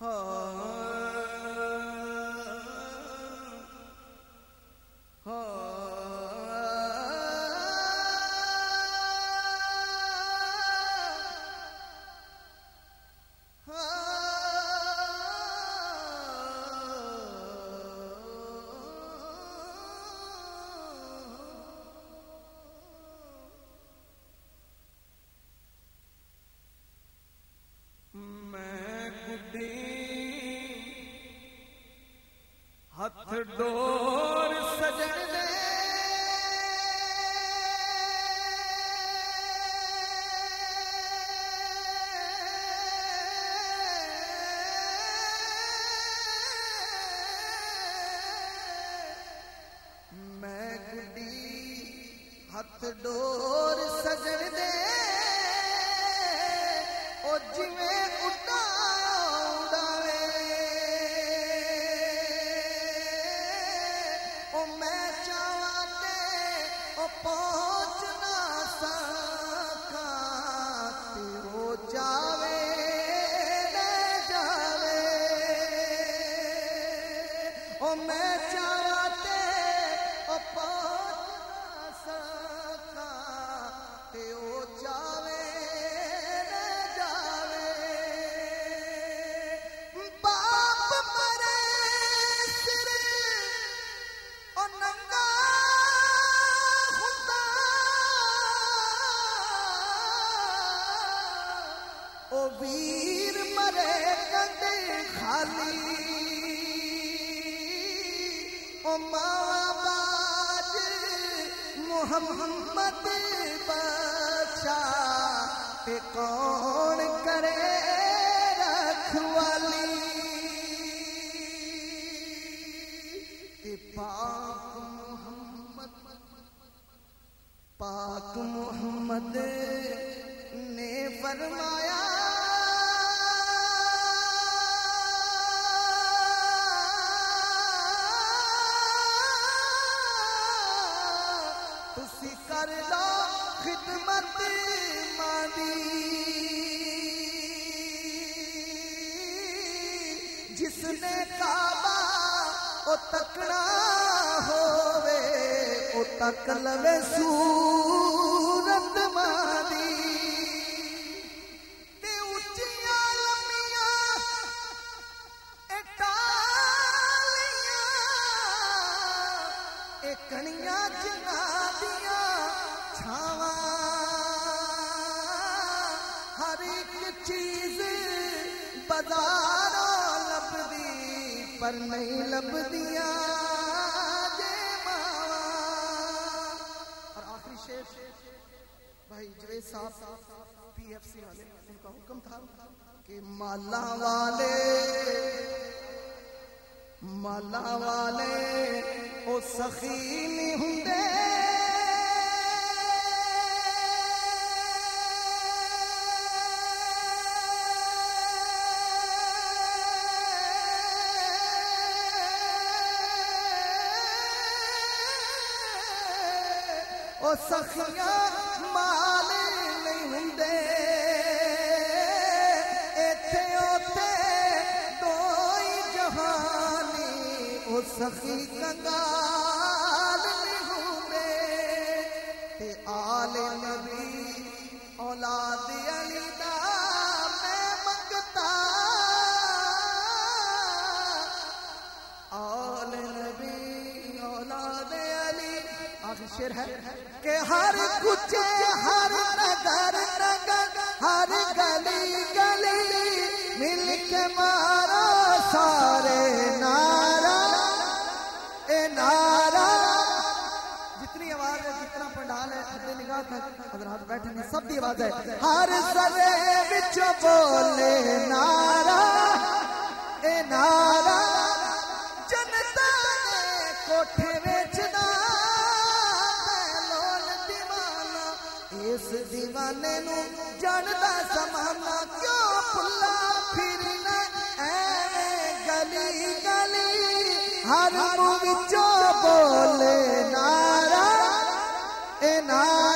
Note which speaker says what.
Speaker 1: ہاں, ہاں، ہاتھ ڈور سجن دے میں گڈی ہاتھ ڈور سجن دے پہنچنا سکا نہ جاوے لے جاوے۔ او میں چاہ او ویر مرے کنڈے خالی۔ او ماں باج محمد بچا تے کون کرے رکھوالی تے پاک محمد پاک محمد نے فرمایا تسی کر لو خدمت مانی۔ جس نے کعبہ او تکڑا ہووے او تک لوے سور۔ اے کنیاں جنا ہر ایک چیز بازاروں لبدی پر نہیں لبدیاں جے ماواں اور آخری شیر بھائی جوید صاحب پی ایف سی والے ان کا حکم تھا کہ مالا والے مالا والے او سخی نہیں ہندے او سخیاں مال نہیں ہندے او سخی کنگال نہیں ہندے تے آل نبی اولاد علی دا میں منگتا آل نبی اولاد علی، آخر شیر ہے کہ ہر کچے ہر نگر نگر ہر گلی گلی مل کے مارا نگاہ تک حضرات بیٹھے ہیں سب کی آواز ہے۔ ہر سرے بچ بولے نارا اے نارا جنتا نے کوٹھے ویچنا لول دیوانا اس دیوانے نو جاندا زمانہ کیوں پھلا پھرنا ایویں گلی گلی، ہر منہ وچوں بولے نارا اے نارا